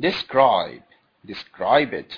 describe describe it.